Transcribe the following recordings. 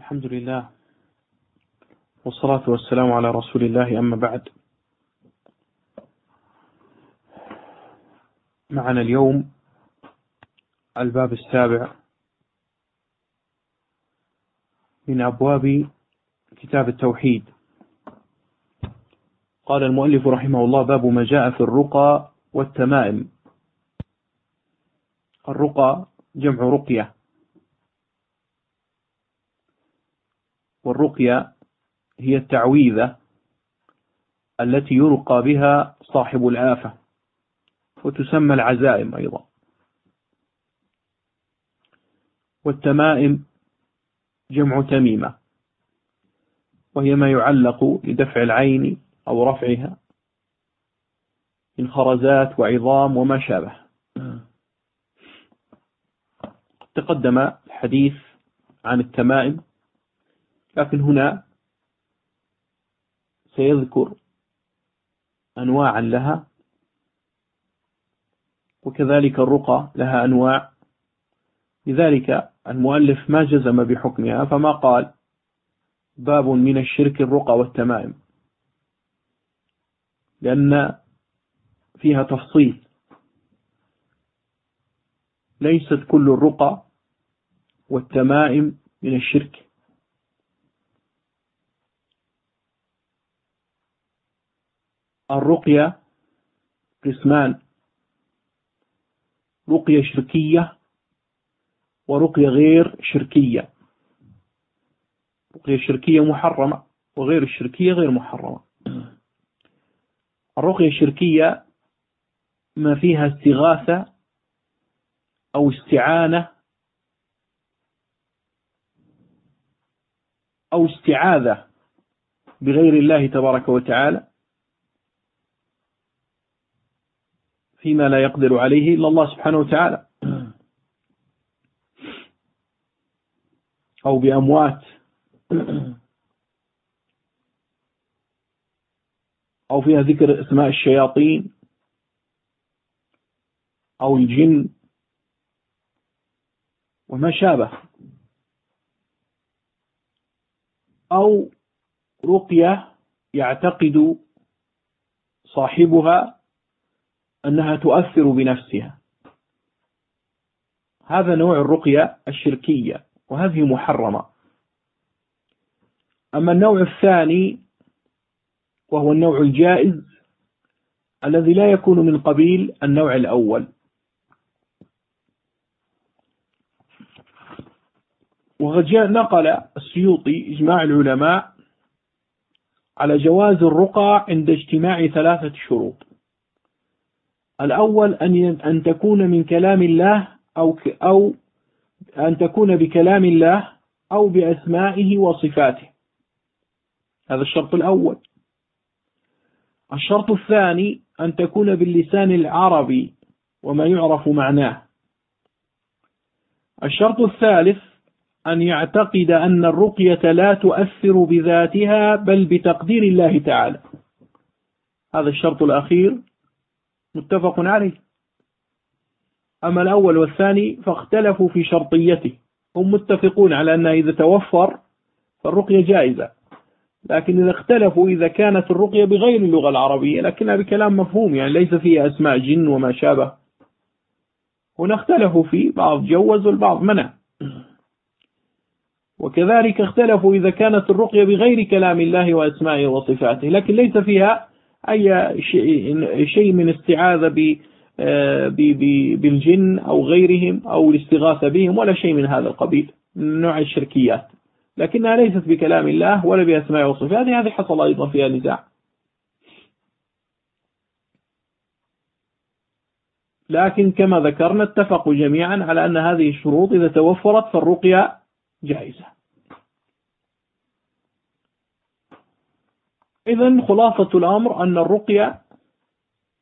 الحمد لله والصلاة والسلام على رسول الله أما بعد. معنا اليوم الباب السابع من أبواب كتاب التوحيد. قال المؤلف رحمه الله باب ما جاء في الرقى والتمائم. الرقى جمع رقية. والرقية هي التعويذة التي يرقى بها صاحب الآفة وتسمى العزائم أيضا. والتمائم جمع تميمة وهي ما يعلق لدفع العين أو رفعها من خرزات وعظام وما شابه. تقدم الحديث عن التمائم لكن هنا سيذكر أنواعا لها وكذلك الرقى لها أنواع. لذلك المؤلف ما جزم بحكمها فما قال باب من الشرك الرقى والتمائم لأن فيها تفصيل. ليست كل الرقى والتمائم من الشرك. الرقية قسمان. رقية شركية ورقية غير شركية. رقية شركية محرمة وغير الشركية غير محرمة. الرقية الشركية ما فيها استغاثة أو استعانة أو استعاذة بغير الله تبارك وتعالى. فيما لا يقدر عليه إلا الله سبحانه وتعالى. أو بأموات. أو فيها ذكر أسماء الشياطين. أو الجن. وما شابه. أو رقية يعتقد صاحبها أنها تؤثر بنفسها. هذا نوع الرقية الشركية وهذه محرمة. أما النوع الثاني وهو النوع الجائز الذي لا يكون من قبيل النوع الأول. وقد نقل السيوطي إجماع العلماء على جواز الرقى عند اجتماع ثلاثة شروط. الأول أن أن تكون من كلام الله أو أو أن تكون بكلام الله أو بأسمائه وصفاته. هذا الشرط الأول. الشرط الثاني أن تكون باللسان العربي وما يعرف معناه. الشرط الثالث أن يعتقد أن الرقية لا تؤثر بذاتها بل بتقدير الله تعالى. هذا الشرط الأخير. متفق عليه. أما الأول والثاني فاختلفوا في شرطيته. هم متفقون على أنها إذا توفر فالرقية جائزة. لكن إذا اختلفوا إذا كانت الرقية بغير اللغة العربية لكنها بكلام مفهوم يعني ليس فيها أسماء جن وما شابه. هنا اختلفوا في بعض جوز والبعض منع. وكذلك اختلفوا إذا كانت الرقية بغير كلام الله وأسمائه وصفاته لكن ليس فيها أي شيء من استعاذة آه، بالجن أو غيرهم أو الاستغاثة بهم ولا شيء من هذا القبيل من نوع الشركيات. لكنها ليست بكلام الله ولا بأسماء وصفاته هذه حصل أيضا فيها نزاع. لكن كما ذكرنا اتفقوا جميعا على أن هذه الشروط إذا توفرت فالرقية جائزة. إذا خلاصة الأمر أن الرقية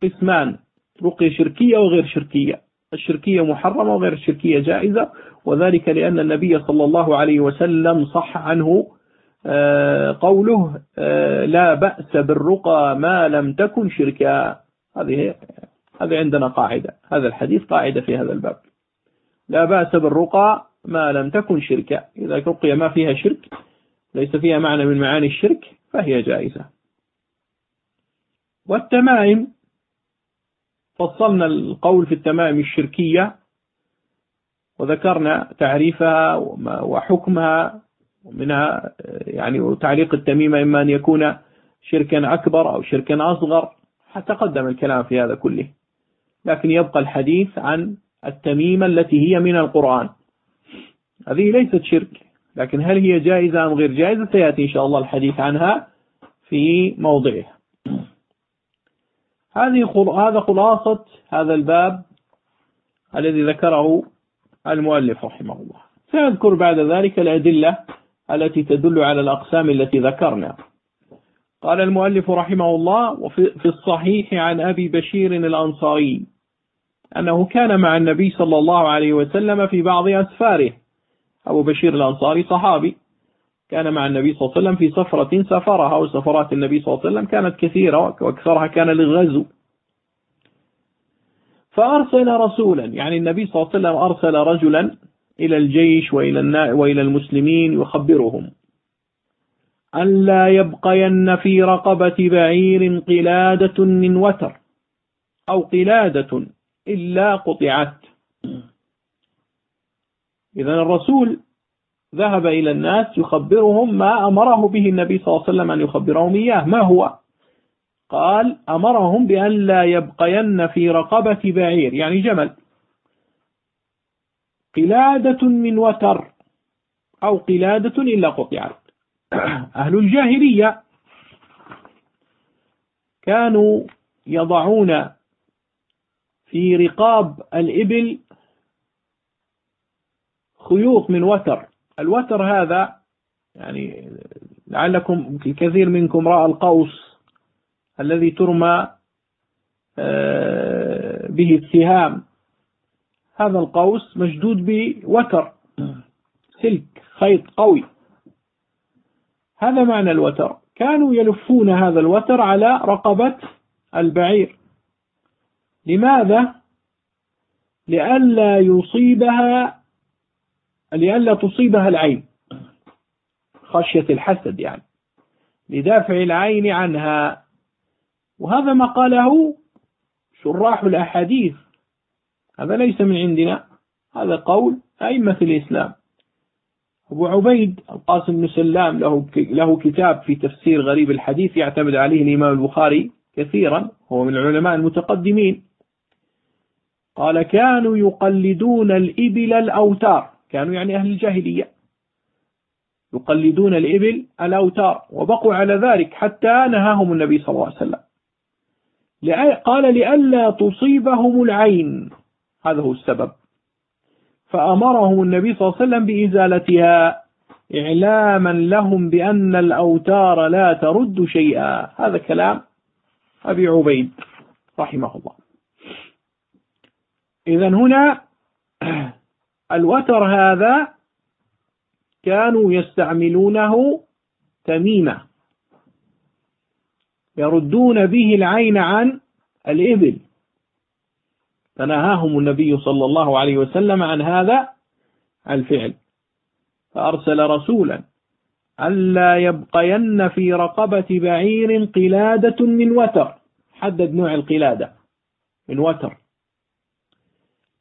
قسمان رقية شركية وغير شركية. الشركية محرمة وغير الشركية جائزة وذلك لأن النبي صلى الله عليه وسلم صح عنه آه، قوله آه، لا بأس بالرقى ما لم تكن شركا هذه هذه عندنا قاعدة. هذا الحديث قاعدة في هذا الباب. لا بأس بالرقى ما لم تكن شركا إذا رقية ما فيها شرك ليس فيها معنى من معاني الشرك فهي جائزة. والتمائم فصلنا القول في التمائم الشركية وذكرنا تعريفها وحكمها ومنها يعني تعليق التميمة إما أن يكون شركا أكبر أو شركا أصغر تقدم الكلام في هذا كله. لكن يبقى الحديث عن التميمة التي هي من القرآن. هذه ليست شرك. لكن هل هي جائزة أم غير جائزة؟ سيأتي إن شاء الله الحديث عنها في موضعها هذه هذا خلاصة هذا الباب الذي ذكره المؤلف رحمه الله. سنذكر بعد ذلك الأدلة التي تدل على الأقسام التي ذكرنا. قال المؤلف رحمه الله وفي الصحيح عن أبي بشير الأنصاري أنه كان مع النبي صلى الله عليه وسلم في بعض أسفاره. أبو بشير الأنصاري صحابي كان مع النبي صلى الله عليه وسلم في سفرة سفرها وسفرات النبي صلى الله عليه وسلم كانت كثيرة وأكثرها كان للغزو. فأرسل رسولا يعني النبي صلى الله عليه وسلم أرسل رجلا إلى الجيش وإلى, وإلى المسلمين يخبرهم. أن لا يبقين في رقبة بعير قلادة من وتر أو قلادة إلا قطعت. إذا الرسول ذهب إلى الناس يخبرهم ما أمره به النبي صلى الله عليه وسلم أن يخبرهم إياه. ما هو؟ قال أمرهم بأن لا يبقين في رقبة بعير يعني جمل. قلادة من وتر أو قلادة إلا قطعت. أهل الجاهلية كانوا يضعون في رقاب الإبل خيوط من وتر. الوتر هذا يعني لعلكم الكثير منكم رأى القوس الذي ترمى آه، به السهام. هذا القوس مشدود بوتر. سلك خيط قوي. هذا معنى الوتر. كانوا يلفون هذا الوتر على رقبة البعير. لماذا؟ لئلا يصيبها لئلا تصيبها العين. خشية الحسد يعني. لدافع العين عنها. وهذا ما قاله شراح الأحاديث. هذا ليس من عندنا. هذا قول أئمة الإسلام. أبو عبيد القاسم بن سلام له له كتاب في تفسير غريب الحديث يعتمد عليه الإمام البخاري كثيرا. هو من العلماء المتقدمين. قال كانوا يقلدون الإبل الأوتار. كانوا يعني أهل الجاهلية. يقلدون الإبل الأوتار وبقوا على ذلك حتى نهاهم النبي صلى الله عليه وسلم. قال لئلا تصيبهم العين. هذا هو السبب. فأمرهم النبي صلى الله عليه وسلم بإزالتها إعلاما لهم بأن الأوتار لا ترد شيئا. هذا كلام أبي عبيد رحمه الله. إذا هنا الوتر هذا كانوا يستعملونه تميمة يردون به العين عن الإبل. فنهاهم النبي صلى الله عليه وسلم عن هذا الفعل. فأرسل رسولا ألا يبقين في رقبة بعير قلادة من وتر. حدد نوع القلادة؟ من وتر.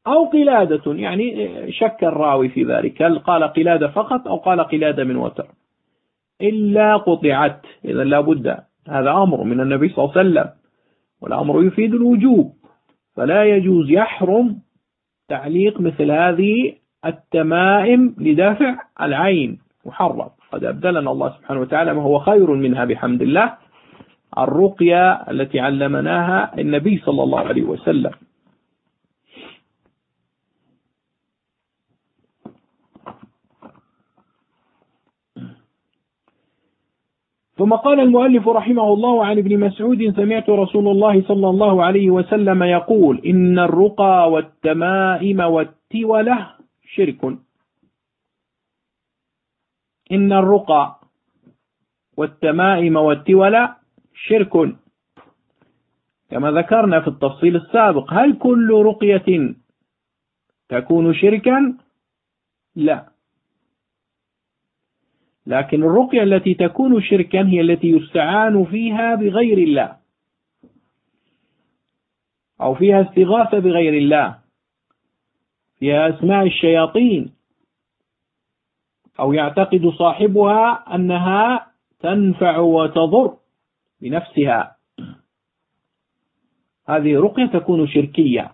أو قلادة يعني شك الراوي في ذلك. هل قال قلادة فقط أو قال قلادة من وتر؟ إلا قطعت. إذا لا بد هذا أمر من النبي صلى الله عليه وسلم والأمر يفيد الوجوب. فلا يجوز يحرم تعليق مثل هذه التمائم لدافع العين. محرم. قد أبدلنا الله سبحانه وتعالى ما هو خير منها بحمد الله. الرقية التي علمناها النبي صلى الله عليه وسلم. ثم قال المؤلف رحمه الله عن ابن مسعود سمعت رسول الله صلى الله عليه وسلم يقول إن الرقى والتمائم والتولة شرك. إن الرقى والتمائم والتولة شرك. كما ذكرنا في التفصيل السابق هل كل رقية تكون شركا؟ لا. لكن الرقية التي تكون شركا هي التي يستعان فيها بغير الله. أو فيها استغاثة بغير الله. فيها أسماء الشياطين. أو يعتقد صاحبها أنها تنفع وتضر بنفسها. هذه رقية تكون شركية.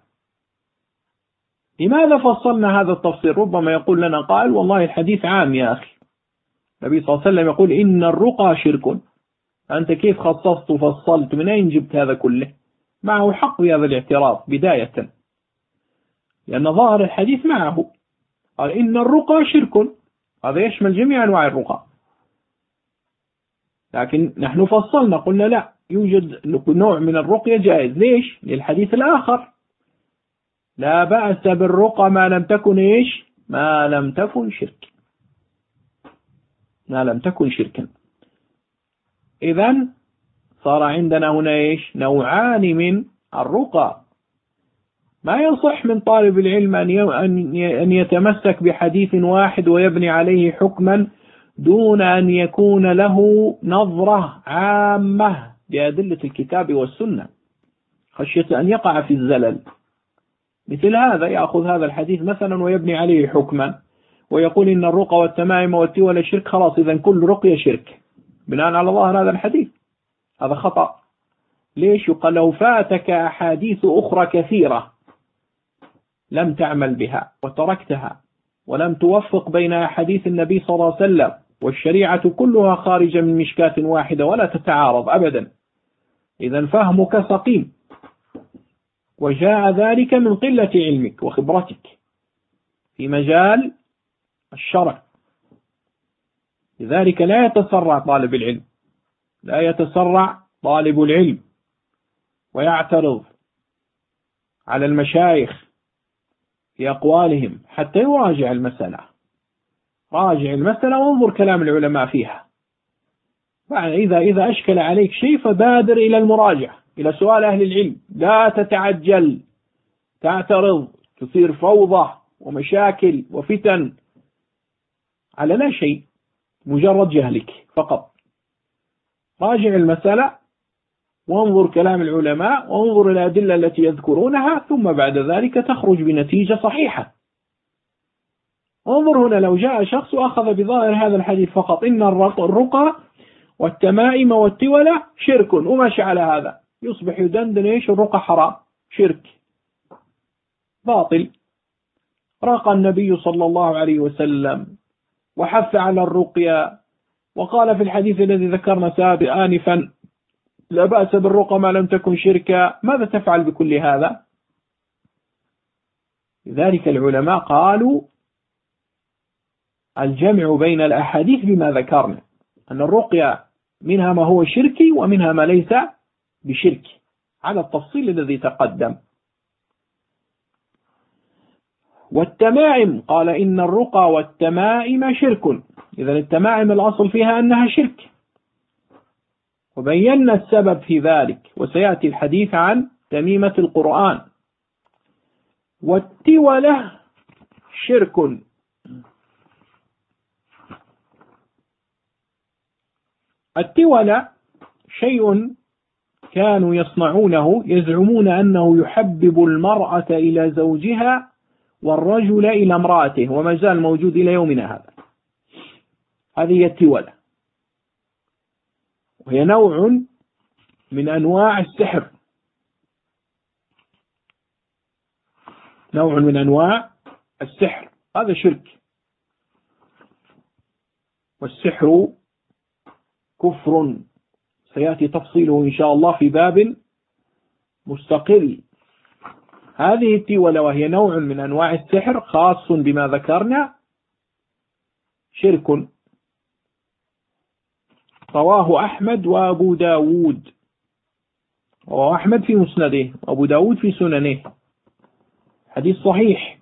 لماذا فصلنا هذا التفصيل؟ ربما يقول لنا قائل والله الحديث عام يا أخي. النبي صلى الله عليه وسلم يقول إن الرقى شرك. أنت كيف خصصت وفصلت؟ من أين جبت هذا كله؟ معه حق في هذا الاعتراض بداية. لأن ظاهر الحديث معه. قال إن الرقى شرك. هذا يشمل جميع أنواع الرقى. لكن نحن فصلنا قلنا لا يوجد نوع من الرقية جائز. ليش؟ للحديث الآخر. لا بأس بالرقى ما لم تكن إيش؟ ما لم تكن شرك. ما لم تكن شركا. إذا صار عندنا هنا إيش؟ نوعان من الرقى. ما يصح من طالب العلم أن يتمسك بحديث واحد ويبني عليه حكما دون أن يكون له نظرة عامة بأدلة الكتاب والسنة. خشية أن يقع في الزلل. مثل هذا يأخذ هذا الحديث مثلا ويبني عليه حكما. ويقول إن الرقى والتمائم والتولى شرك خلاص إذا كل رقية شرك. بناء على ظاهر هذا الحديث. هذا خطأ. ليش؟ يقال لو فاتك أحاديث أخرى كثيرة لم تعمل بها وتركتها ولم توفق بين أحاديث النبي صلى الله عليه وسلم والشريعة كلها خارجة من مشكاة واحدة ولا تتعارض أبدا. إذا فهمك سقيم. وجاء ذلك من قلة علمك وخبرتك. في مجال الشرع. لذلك لا يتسرع طالب العلم. لا يتسرع طالب العلم. ويعترض على المشايخ في أقوالهم حتى يراجع المسألة. راجع المسألة وانظر كلام العلماء فيها. إذا إذا أشكل عليك شيء فبادر إلى المراجعة إلى سؤال أهل العلم. لا تتعجل. تعترض. تصير فوضى ومشاكل وفتن. على لا شيء مجرد جهلك فقط. راجع المسألة وانظر كلام العلماء وانظر الأدلة التي يذكرونها ثم بعد ذلك تخرج بنتيجة صحيحة. انظر هنا لو جاء شخص وأخذ بظاهر هذا الحديث فقط إن الرقى والتمائم والتولة شرك وماشي على هذا؟ يصبح يدندن إيش؟ الرقى حرام شرك. باطل. رقى النبي صلى الله عليه وسلم. وحث على الرقية. وقال في الحديث الذي ذكرنا سابقا آنفا لا بأس بالرقى ما لم تكن شركا ماذا تفعل بكل هذا؟ لذلك العلماء قالوا الجمع بين الأحاديث بما ذكرنا أن الرقية منها ما هو شركي ومنها ما ليس بشرك على التفصيل الذي تقدم. والتمائم قال إن الرقى والتمائم شرك. إذا التمائم الأصل فيها أنها شرك. وبينا السبب في ذلك وسيأتي الحديث عن تميمة القرآن. والتولة شرك. التولة شيء كانوا يصنعونه يزعمون أنه يحبب المرأة إلى زوجها والرجل إلى امرأته وما زال موجود إلى يومنا هذا. هذه هي التولة. وهي نوع من أنواع السحر. نوع من أنواع السحر. هذا شرك. والسحر كفر. سيأتي تفصيله إن شاء الله في باب مستقل. هذه التولة وهي نوع من أنواع السحر خاص بما ذكرنا؟ شرك. رواه أحمد وأبو داود. رواه أحمد في مسنده وأبو داود في سننه. حديث صحيح.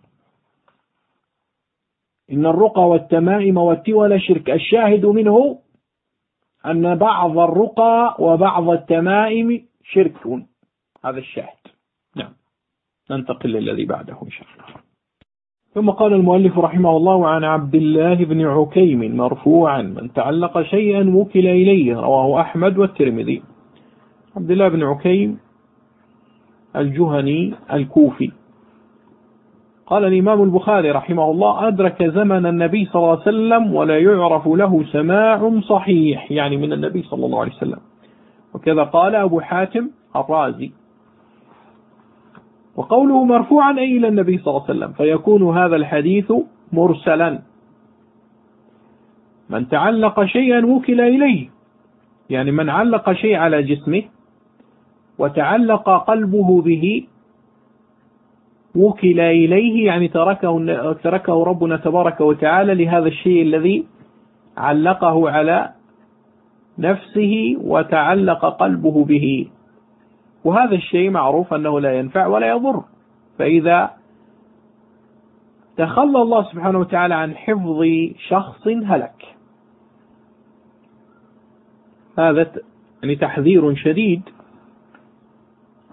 إن الرقى والتمائم والتول شرك. الشاهد منه أن بعض الرقى وبعض التمائم شرك. هذا الشاهد. ننتقل للذي بعده إن شاء الله. ثم قال المؤلف رحمه الله عن عبد الله بن عكيم مرفوعا من تعلق شيئا وكل إليه رواه أحمد والترمذي. عبد الله بن عكيم الجهني الكوفي. قال الإمام البخاري رحمه الله أدرك زمن النبي صلى الله عليه وسلم ولا يعرف له سماع صحيح يعني من النبي صلى الله عليه وسلم. وكذا قال أبو حاتم الرازي. وقوله مرفوعا أي إلى النبي صلى الله عليه وسلم فيكون هذا الحديث مرسلا. من تعلق شيئا وكل إليه يعني من علق شيء على جسمه وتعلق قلبه به وكل إليه يعني تركه, تركه ربنا تبارك وتعالى لهذا الشيء الذي علقه على نفسه وتعلق قلبه به. وهذا الشيء معروف أنه لا ينفع ولا يضر. فإذا تخلى الله سبحانه وتعالى عن حفظ شخص هلك. هذا يعني تحذير شديد.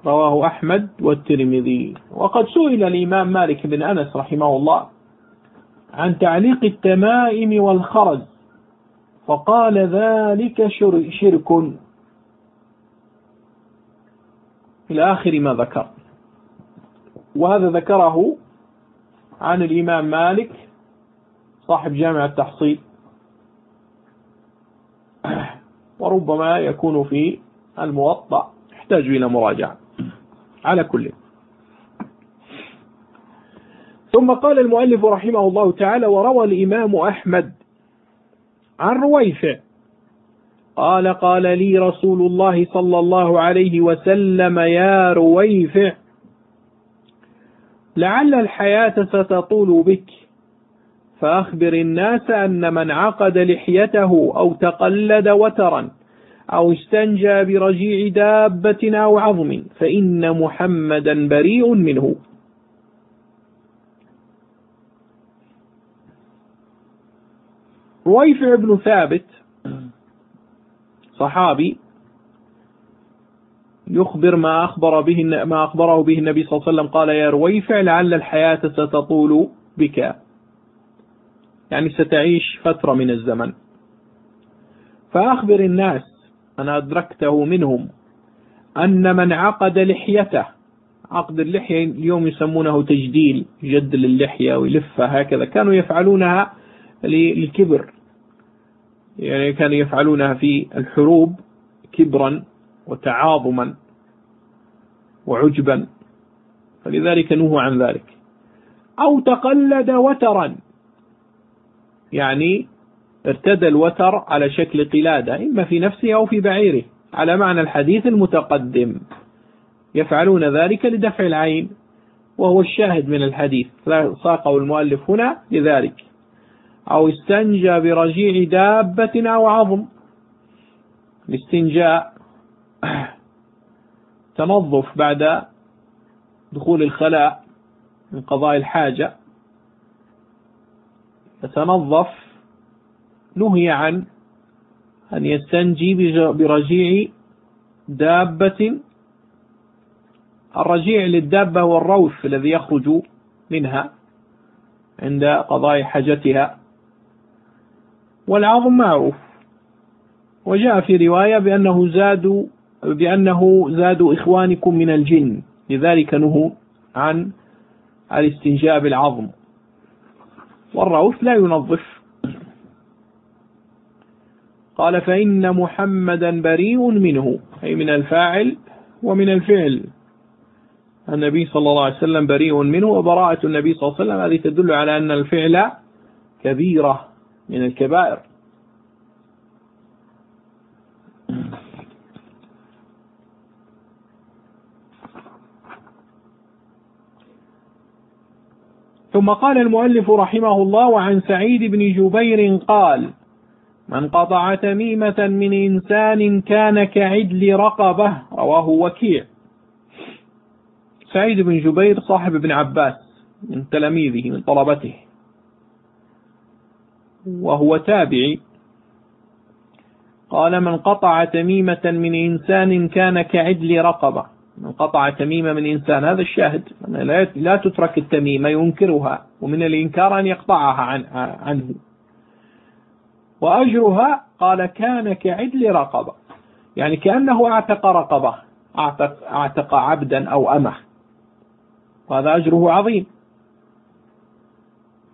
رواه أحمد والترمذي. وقد سئل الإمام مالك بن أنس رحمه الله عن تعليق التمائم والخرز فقال ذلك شرك. إلى آخر ما ذكر. وهذا ذكره عن الإمام مالك صاحب جامع التحصيل. وربما يكون في الموطأ يحتاج إلى مراجعة. على كل. ثم قال المؤلف رحمه الله تعالى وروى الإمام أحمد عن رويفع قال قال لي رسول الله صلى الله عليه وسلم يا رويفع لعل الحياة ستطول بك فأخبر الناس أن من عقد لحيته أو تقلد وترا أو استنجى برجيع دابة أو عظم فإن محمدا بريء منه. رويفع بن ثابت صحابي يخبر ما أخبر به ما أخبره به النبي صلى الله عليه وسلم قال يا رويفع لعل الحياة ستطول بك. يعني ستعيش فترة من الزمن. فأخبر الناس أنا أدركته منهم أن من عقد لحيته عقد اللحية اليوم يسمونه تجديل يجدل اللحية ويلفها هكذا كانوا يفعلونها للكبر. يعني كانوا يفعلونها في الحروب كبرا وتعاظما وعجبا. فلذلك نهوا عن ذلك. أو تقلد وترا. يعني ارتدى الوتر على شكل قلادة إما في نفسه أو في بعيره. على معنى الحديث المتقدم. يفعلون ذلك لدفع العين. وهو الشاهد من الحديث. ساقه المؤلف هنا لذلك. أو استنجى برجيع دابة أو عظم. الاستنجاء تنظف بعد دخول الخلاء من قضاء الحاجة. يتنظف نهي عن أن يستنجي برجيع دابة. الرجيع للدابة هو الروث الذي يخرج منها عند قضاء حاجتها. والعظم معروف وجاء في رواية بأنه زادوا بأنه زادوا إخوانكم من الجن. لذلك نهوا عن الاستنجاء بالعظم. والروث لا ينظف. قال فإن محمدا بريء منه أي من الفاعل ومن الفعل. النبي صلى الله عليه وسلم بريء منه وبراءة النبي صلى الله عليه وسلم هذه تدل على أن الفعل كبيرة. من الكبائر. ثم قال المؤلف رحمه الله وعن سعيد بن جبير قال من قطع تميمة من إنسان كان كعدل رقبة رواه وكيع. سعيد بن جبير صاحب ابن عباس من تلاميذه من طلبته. وهو تابعي. قال من قطع تميمة من إنسان كان كعدل رقبة. من قطع تميمة من إنسان هذا الشاهد. لا تترك التميمة ينكرها ومن الإنكار أن يقطعها عن عنه. وأجرها قال كان كعدل رقبة. يعني كأنه أعتق رقبة اعتق, أعتق عبدا أو أمة. وهذا أجره عظيم.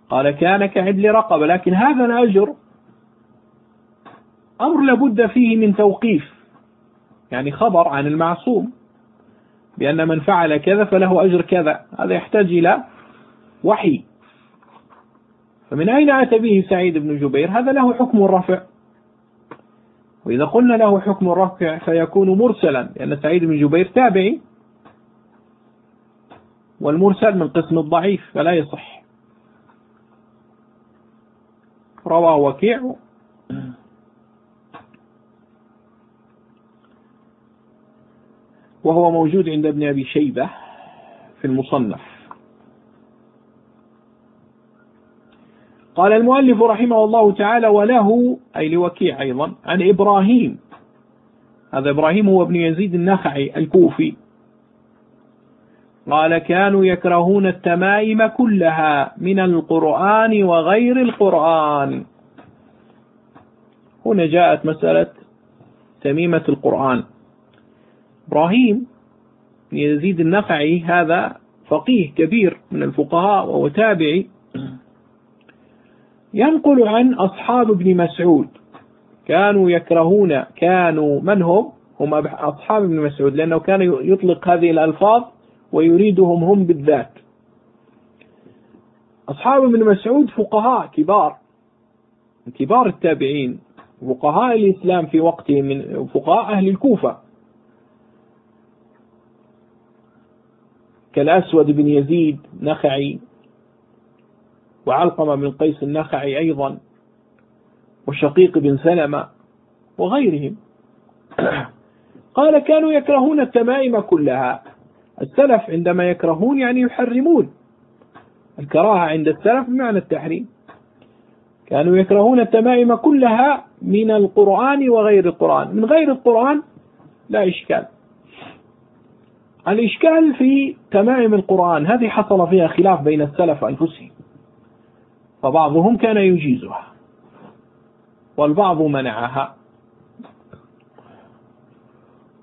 قال كان كعدل رقبة لكن هذا الأجر أمر لابد فيه من توقيف يعني خبر عن المعصوم بأن من فعل كذا فله أجر كذا هذا يحتاج إلى وحي. فمن أين أتى به سعيد بن جبير؟ هذا له حكم الرفع وإذا قلنا له حكم الرفع فيكون مرسلا لأن سعيد بن جبير تابعي والمرسل من قسم الضعيف فلا يصح. رواه وكيع. وهو موجود عند ابن أبي شيبة في المصنف. قال المؤلف رحمه الله تعالى وله أي لوكيع أيضا عن إبراهيم هذا إبراهيم هو ابن يزيد النخعي الكوفي. قال كانوا يكرهون التمائم كلها من القرآن وغير القرآن. هنا جاءت مسألة تميمة القرآن. إبراهيم بن يزيد النخعي هذا فقيه كبير من الفقهاء وهو تابعي. ينقل عن أصحاب ابن مسعود. كانوا يكرهون كانوا من هم؟ هم أصحاب ابن مسعود لأنه كان يطلق هذه الألفاظ ويريدهم هم بالذات. أصحاب ابن مسعود فقهاء كبار كبار التابعين فقهاء الإسلام في وقتهم من فقهاء أهل الكوفة. كالأسود بن يزيد نخعي وعلقمة بن قيس النخعي أيضا وشقيق بن سلمة وغيرهم. قال كانوا يكرهون التمائم كلها السلف عندما يكرهون يعني يحرمون. الكراهة عند السلف بمعنى التحريم. كانوا يكرهون التمائم كلها من القرآن وغير القرآن. من غير القرآن لا إشكال. الإشكال في تمائم القرآن هذه حصل فيها خلاف بين السلف أنفسهم فبعضهم كان يجيزها والبعض منعها.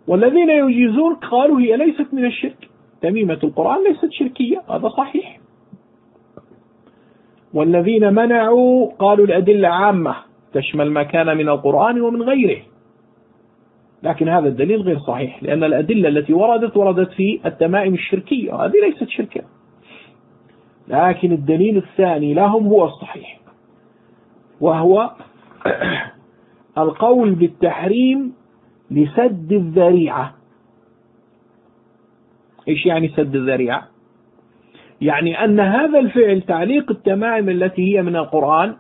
والذين يجيزون قالوا هي ليست من الشرك. تميمة القرآن ليست شركية هذا صحيح. والذين منعوا قالوا الأدلة عامة تشمل ما كان من القرآن ومن غيره. لكن هذا الدليل غير صحيح لأن الأدلة التي وردت وردت في التمائم الشركية. هذه ليست شركة. لكن الدليل الثاني لهم هو الصحيح. وهو القول بالتحريم لسد الذريعة. إيش يعني سد الذريعة؟ يعني أن هذا الفعل تعليق التمائم التي هي من القرآن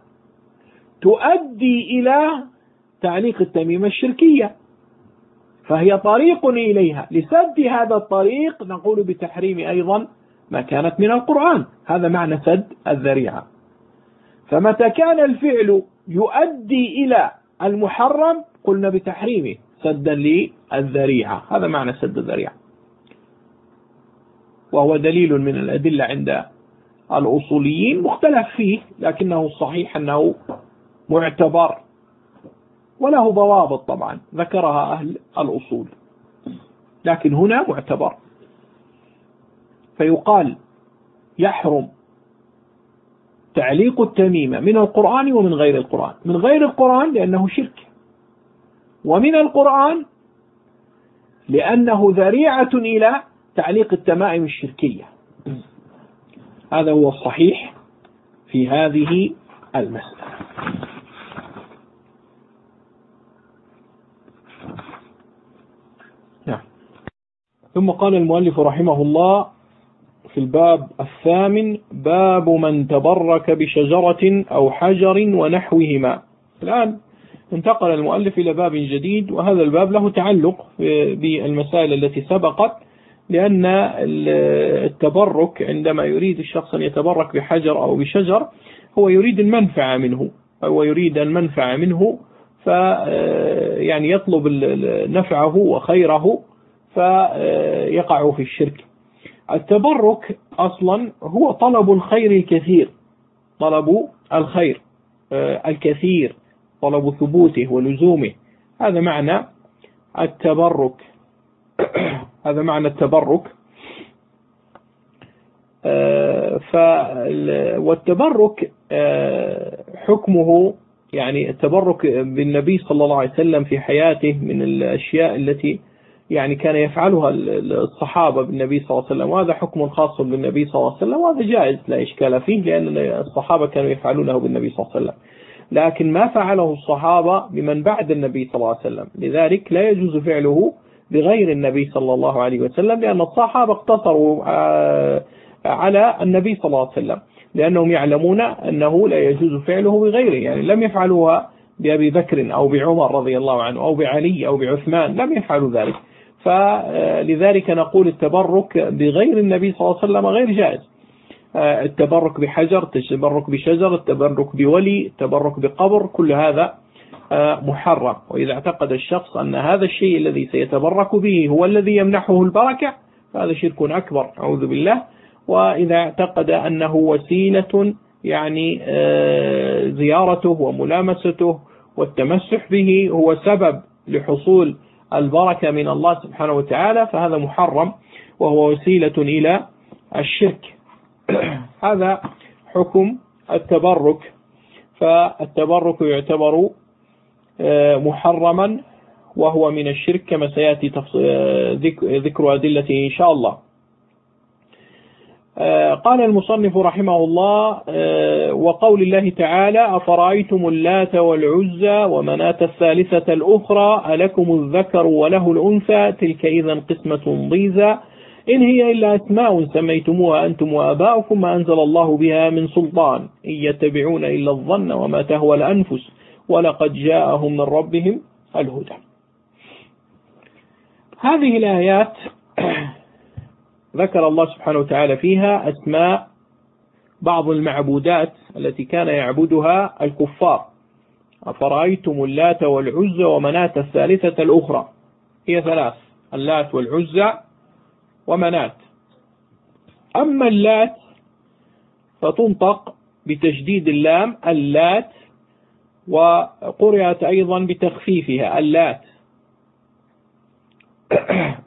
تؤدي إلى تعليق التميمة الشركية فهي طريق إليها. لسد هذا الطريق نقول بتحريم أيضا ما كانت من القرآن. هذا معنى سد الذريعة. فمتى كان الفعل يؤدي إلى المحرم؟ قلنا بتحريمه. سدا للذريعة هذا معنى سد الذريعة. وهو دليل من الأدلة عند الأصوليين مختلف فيه لكنه صحيح أنه معتبر وله ضوابط طبعا ذكرها أهل الأصول. لكن هنا معتبر. فيقال يحرم تعليق التميمة من القرآن ومن غير القرآن. من غير القرآن لأنه شرك. ومن القرآن لأنه ذريعة إلى تعليق التمائم الشركية. هذا هو الصحيح في هذه المسألة. نعم. ثم قال المؤلف رحمه الله في الباب الثامن باب من تبرك بشجرة أو حجر ونحوهما. الآن انتقل المؤلف إلى باب جديد وهذا الباب له تعلق بالمسائل التي سبقت لأن التبرك عندما يريد الشخص أن يتبرك بحجر أو بشجر هو يريد المنفعة منه. هو يريد المنفعة منه ف يعني يطلب نفعه وخيره فيقعوا في الشرك. التبرك أصلا هو طلب الخير الكثير. طلب الخير آه، الكثير. طلب ثبوته ولزومه. هذا معنى التبرك. هذا معنى التبرك. آه، والتبرك آه، حكمه يعني التبرك بالنبي صلى الله عليه وسلم في حياته من الأشياء التي يعني كان يفعلها الصحابة بالنبي صلى الله عليه وسلم. وهذا حكم خاص بالنبي صلى الله عليه وسلم وهذا جائز لا إشكال فيه لأن الصحابة كانوا يفعلونه بالنبي صلى الله عليه وسلم. لكن ما فعله الصحابة بمن بعد النبي صلى الله عليه وسلم. لذلك لا يجوز فعله بغير النبي صلى الله عليه وسلم لأن الصحابة اقتصروا آه، على النبي صلى الله عليه وسلم لأنهم يعلمون أنه لا يجوز فعله بغيره. يعني لم يفعلوها بأبي بكر أو بعمر رضي الله عنه أو بعلي أو بعثمان لم يفعلوا ذلك. فلذلك نقول التبرك بغير النبي صلى الله عليه وسلم غير جائز. التبرك بحجر التبرك بشجر التبرك بولي التبرك بقبر كل هذا محرم. وإذا اعتقد الشخص أن هذا الشيء الذي سيتبرك به هو الذي يمنحه البركة فهذا شرك أكبر أعوذ بالله. وإذا اعتقد أنه وسيلة يعني آه، زيارته وملامسته والتمسح به هو سبب لحصول البركة من الله سبحانه وتعالى فهذا محرم وهو وسيلة إلى الشرك. هذا حكم التبرك فالتبرك يعتبر آه، محرما وهو من الشرك كما سيأتي آه، ذكر أدلته إن شاء الله. آه، قال المصنف رحمه الله وقول الله تعالى أفرأيتم اللات والعزى ومناة الثالثة الأخرى ألكم الذكر وله الأنثى تلك إذا قسمة ضيزى. إن هي إلا أسماء سميتموها أنتم وآباؤكم ما أنزل الله بها من سلطان. إن يتبعون إلا الظن وما تهوى الأنفس. ولقد جاءهم من ربهم الهدى. هذه الآيات ذكر الله سبحانه وتعالى فيها أسماء بعض المعبودات التي كان يعبدها الكفار. أفرأيتم اللات والعزى ومناة الثالثة الأخرى. هي ثلاث. اللات والعزى ومنات. أما اللات فتنطق بتشديد اللام اللات وقرأت أيضا بتخفيفها اللات.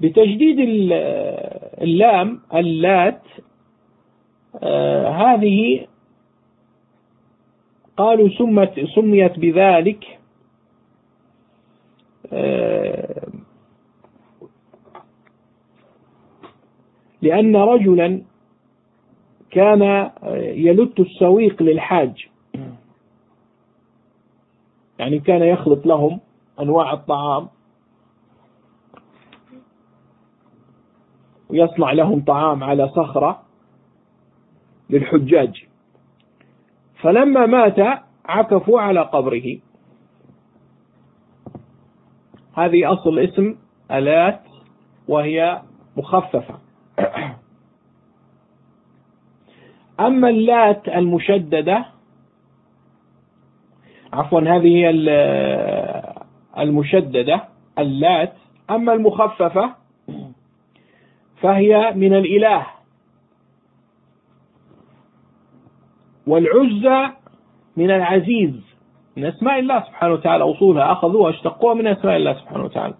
بتجديد اللام اللات آه هذه قالوا سميت بذلك آه لأن رجلا كان يلت السويق للحاج. يعني كان يخلط لهم أنواع الطعام ويصنع لهم طعام على صخرة للحجاج. فلما مات عكفوا على قبره. هذه أصل اسم ألات وهي مخففة. أما اللات المشددة عفوا هذه هي المشددة اللات. أما المخففة فهي من الإله. والعزى من العزيز. من أسماء الله سبحانه وتعالى أصولها أخذوها واشتقوها من أسماء الله سبحانه وتعالى.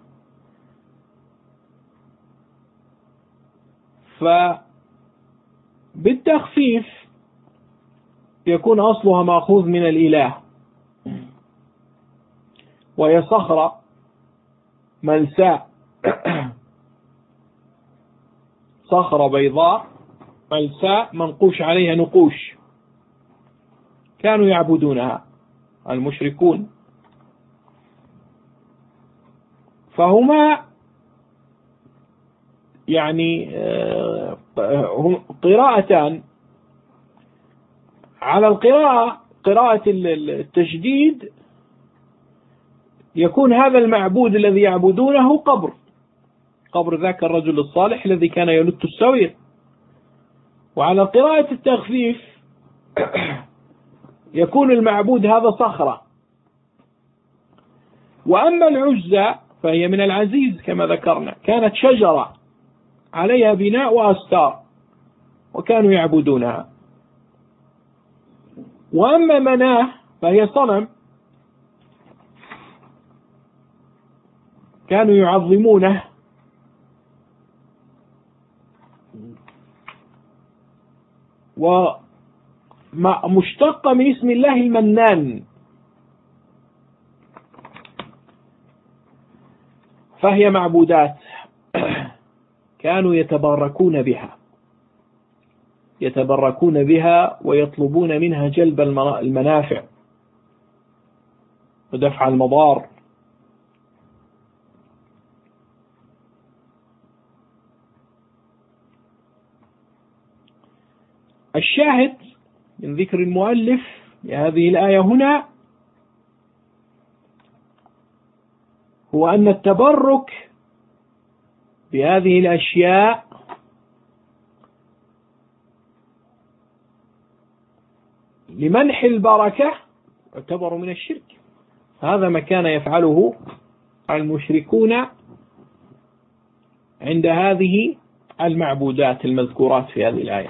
فبالتخفيف يكون أصلها مأخوذ من الإله. وهي صخرة ملساء. صخرة بيضاء ملساء منقوش عليها نقوش. كانوا يعبدونها المشركون. فهما يعني آه، قراءتان. على القراءة قراءة التشديد يكون هذا المعبود الذي يعبدونه قبر. قبر ذاك الرجل الصالح الذي كان يلت السويق وعلى قراءة التخفيف يكون المعبود هذا صخرة. وأما العزة فهي من العزيز كما ذكرنا كانت شجرة. عليها بناء وأستار وكانوا يعبدونها. وأما مناة فهي صنم كانوا يعظمونه. ومشتقة من اسم الله المنان. فهي معبودات. كانوا يتبركون بها. يتبركون بها ويطلبون منها جلب المنافع. ودفع المضار. الشاهد من ذكر المؤلف لهذه الآية هنا هو أن التبرك بهذه الأشياء لمنح البركة يعتبر من الشرك. هذا ما كان يفعله المشركون عند هذه المعبودات المذكورات في هذه الآية.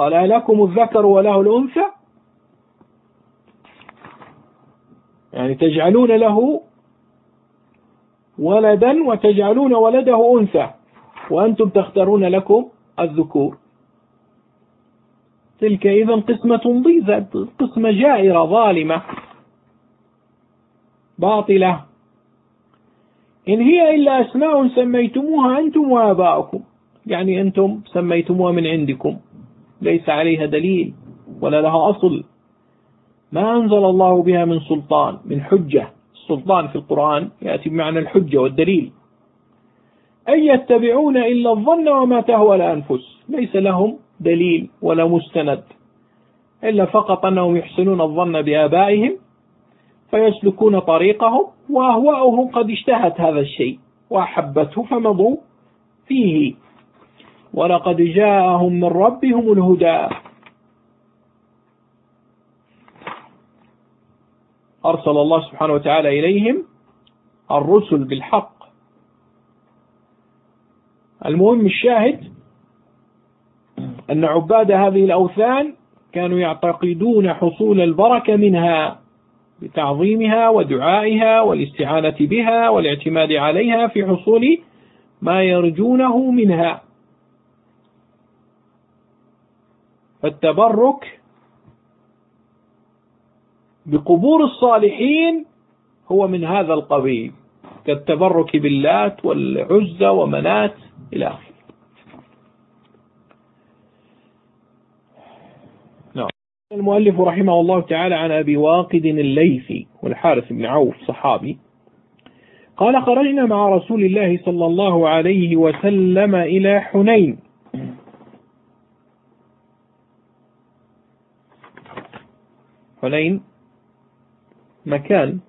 قال لكم الذكر وله الأنثى؟ يعني تجعلون له ولدا وتجعلون ولده أنثى وأنتم تختارون لكم الذكور. تلك إذا قسمة ضيزة قسمة جائرة ظالمة باطلة. إن هي إلا أسماء سميتموها أنتم وآباؤكم يعني أنتم سميتموها من عندكم. ليس عليها دليل ولا لها أصل. ما أنزل الله بها من سلطان من حجة. السلطان في القرآن يأتي بمعنى الحجة والدليل. أن يتبعون إلا الظن وما تهوى الأنفس. ليس لهم دليل ولا مستند. إلا فقط أنهم يحسنون الظن بآبائهم فيسلكون طريقهم وأهواؤهم قد اشتهت هذا الشيء وأحبته فمضوا فيه. ولقد جاءهم من ربهم الهدى. أرسل الله سبحانه وتعالى إليهم الرسل بالحق. المهم الشاهد أن عباد هذه الأوثان كانوا يعتقدون حصول البركة منها بتعظيمها ودعائها والاستعانة بها والاعتماد عليها في حصول ما يرجونه منها. فالتبرك بقبور الصالحين هو من هذا القبيل كالتبرك باللات والعزى ومنات إلى آخره. نعم. المؤلف رحمه الله تعالى عن أبي واقد الليثي والحارث بن عوف صحابي قال خرجنا مع رسول الله صلى الله عليه وسلم إلى حنين حنين مكان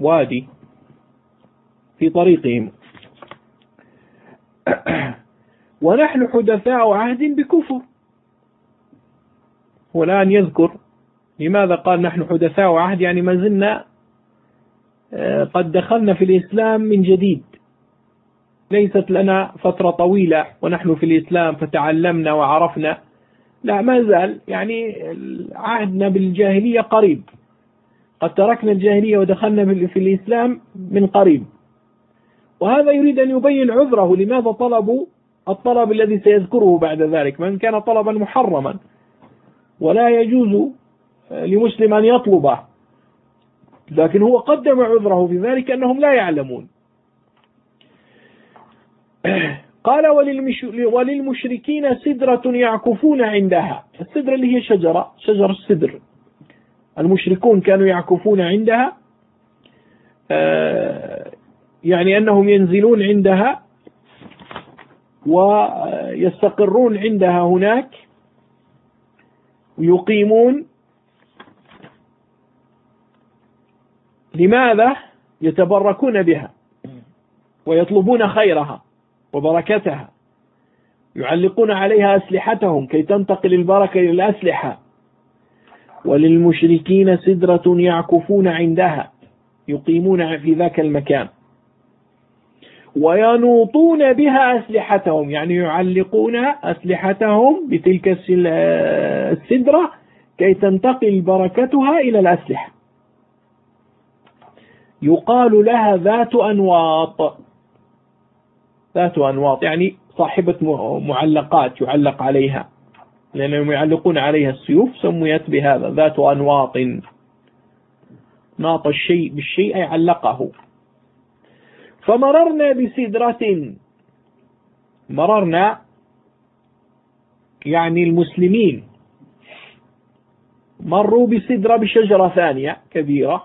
وادي في طريقهم. ونحن حدثاء عهد بكفر. والآن يذكر لماذا قال نحن حدثاء عهد يعني ما زلنا آه، قد دخلنا في الإسلام من جديد. ليست لنا فترة طويلة ونحن في الإسلام فتعلمنا وعرفنا لا ما زال. يعني عهدنا بالجاهلية قريب. قد تركنا الجاهلية ودخلنا في الإسلام من قريب. وهذا يريد أن يبين عذره لماذا طلبوا الطلب الذي سيذكره بعد ذلك من كان طلبا محرما. ولا يجوز لمسلم أن يطلبه. لكن هو قدم عذره في ذلك أنهم لا يعلمون. قال وللمشركين سدرة يعكفون عندها. السدرة اللي هي شجرة شجر السدر. المشركون كانوا يعكفون عندها. آه، يعني أنهم ينزلون عندها ويستقرون عندها هناك. ويقيمون. لماذا؟ يتبركون بها. ويطلبون خيرها. وبركتها يعلقون عليها أسلحتهم كي تنتقل البركة إلى الأسلحة. وللمشركين سدرة يعكفون عندها يقيمون في ذاك المكان. وينوطون بها أسلحتهم يعني يعلقون أسلحتهم بتلك السدرة كي تنتقل بركتها إلى الأسلحة. يقال لها ذات أنواط. ذات أنواط يعني صاحبة معلقات يعلق عليها. لأنهم يعلقون عليها السيوف سميت بهذا ذات أنواط. ناط الشيء بالشيء أي علقه. فمررنا بسدرة. مررنا يعني المسلمين مروا بسدرة بشجرة ثانية كبيرة.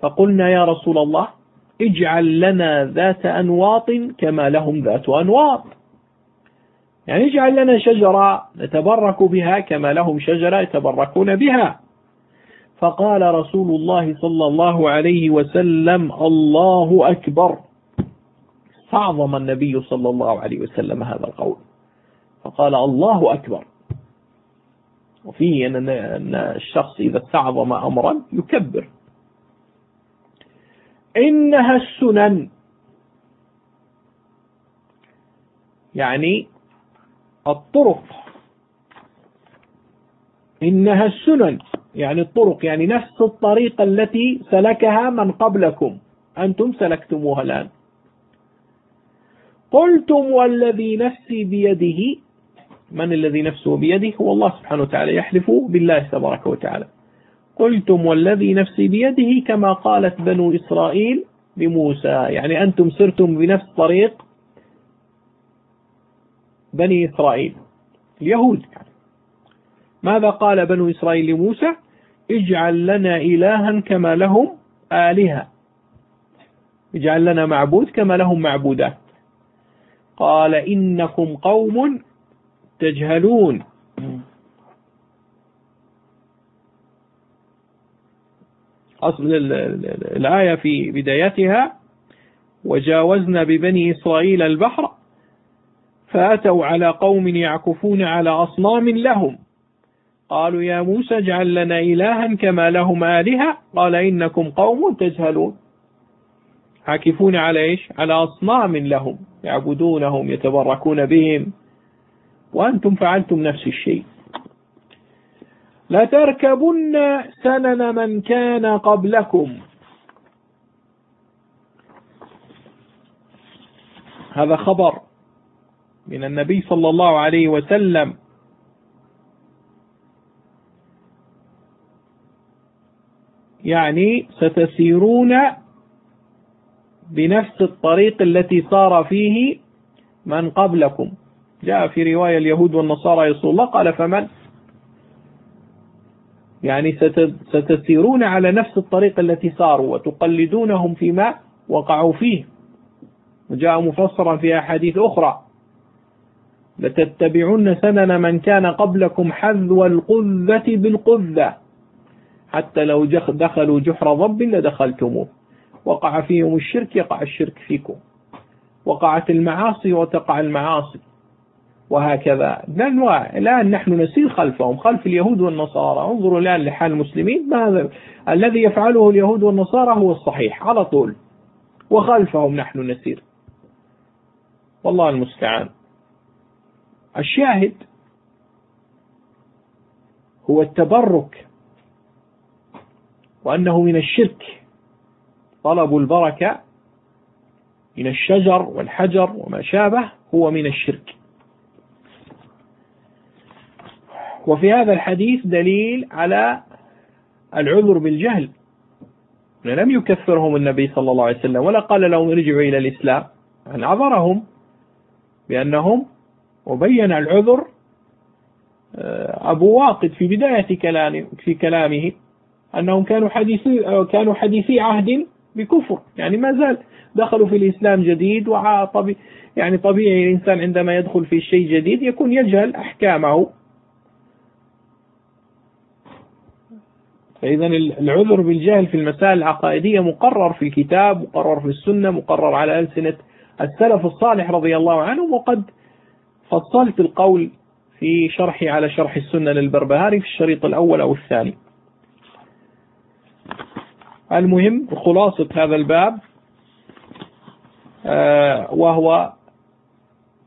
فقلنا يا رسول الله اجعل لنا ذات أنواط كما لهم ذات أنواط. يعني اجعل لنا شجرة نتبرك بها كما لهم شجرة يتبركون بها. فقال رسول الله صلى الله عليه وسلم الله أكبر. فعظم النبي صلى الله عليه وسلم هذا القول. فقال الله أكبر. وفيه أن الشخص إذا استعظم أمرا يكبر. إنها السنن. يعني الطرق. إنها السنن. يعني الطرق. يعني نفس الطريقة التي سلكها من قبلكم. أنتم سلكتموها الآن. قلتم والذي نفسي بيده. من الذي نفسه بيده؟ هو الله سبحانه وتعالى. يحلف بالله تبارك وتعالى. قلتم والذي نفسي بيده كما قالت بنو إسرائيل لموسى يعني أنتم سرتم بنفس طريق بني إسرائيل. اليهود. ماذا قال بنو إسرائيل لموسى؟ اجعل لنا إلها كما لهم آلهة. اجعل لنا معبود كما لهم معبودات. قال إنكم قوم تجهلون. أصل الآية في بدايتها وجاوزنا ببني إسرائيل البحر فأتوا على قوم يعكفون على أصنام لهم. قالوا يا موسى اجعل لنا إلها كما لهم آلهة قال إنكم قوم تجهلون. عاكفون على إيش؟ على أصنام لهم يعبدونهم يتبركون بهم وأنتم فعلتم نفس الشيء. لتركبن سنن من كان قبلكم. هذا خبر من النبي صلى الله عليه وسلم. يعني ستسيرون بنفس الطريق التي سار فيه من قبلكم. جاء في رواية اليهود والنصارى يصول الله قال فمن يعني ستسيرون على نفس الطريق التي ساروا وتقلدونهم فيما وقعوا فيه. وجاء مفسرا في أحاديث أخرى. لتتبعن سنن من كان قبلكم حذو القذة بالقذة. حتى لو دخلوا جحر ضب لدخلتموه. وقع فيهم الشرك يقع الشرك فيكم. وقعت المعاصي وتقع المعاصي. وهكذا. الآن نحن نسير خلفهم خلف اليهود والنصارى. انظروا الآن لحال المسلمين ماذا؟ الذي يفعله اليهود والنصارى هو الصحيح على طول. وخلفهم نحن نسير. والله المستعان. الشاهد هو التبرك وأنه من الشرك. طلب البركة من الشجر والحجر وما شابه هو من الشرك. وفي هذا الحديث دليل على العذر بالجهل. لم يكفرهم النبي صلى الله عليه وسلم ولا قال لهم ارجعوا إلى الإسلام. أن عذرهم بأنهم وبين العذر آه، أبو واقد في بداية كلامه في كلامه أنهم كانوا حديثي كانوا حديثي عهد بكفر. يعني ما زال دخلوا في الإسلام جديد وطبي يعني طبيعي الإنسان عندما يدخل في شيء جديد يكون يجهل أحكامه. فإذا العذر بالجهل في المسائل العقائدية مقرر في الكتاب مقرر في السنة مقرر على ألسنة السلف الصالح رضي الله عنهم وقد فصلت القول في شرحي على شرح السنة للبربهاري في الشريط الأول أو الثاني. المهم خلاصة هذا الباب آه، وهو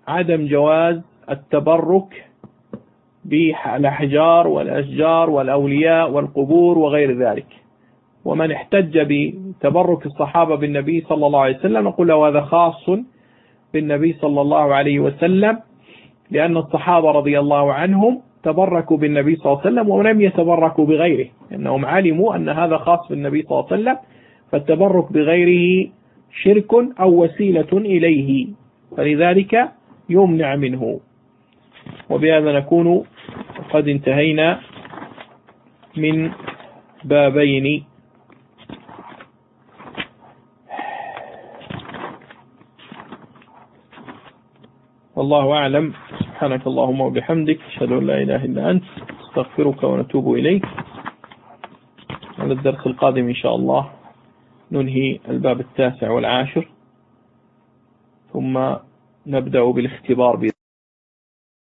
عدم جواز التبرك بالأحجار والأشجار والأولياء والقبور وغير ذلك. ومن احتج بتبرك الصحابة بالنبي صلى الله عليه وسلم نقول هذا خاص بالنبي صلى الله عليه وسلم لأن الصحابة رضي الله عنهم تبركوا بالنبي صلى الله عليه وسلم ولم يتبركوا بغيره لأنهم علموا أن هذا خاص بالنبي صلى الله عليه وسلم فالتبرك بغيره شرك أو وسيلة إليه فلذلك يمنع منه. وبهذا نكون قد انتهينا من بابين. والله أعلم. سبحانك اللهم وبحمدك. أشهد أن لا إله إلا أنت. أستغفرك ونتوب إليك. على الدرس القادم إن شاء الله ننهي الباب التاسع والعاشر. ثم نبدأ بالاختبار